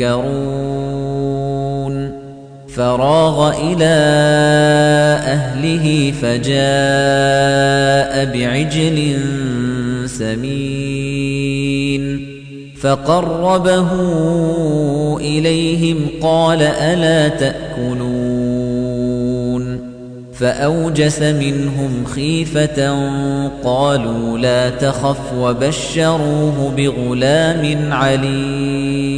منكرون فراغ إلى أهله فجاء بعجل سمين. فقربه إليهم قال ألا تأكلون. فأوجس منهم خيفة قالوا لا تخف وبشروه بغلام عليم.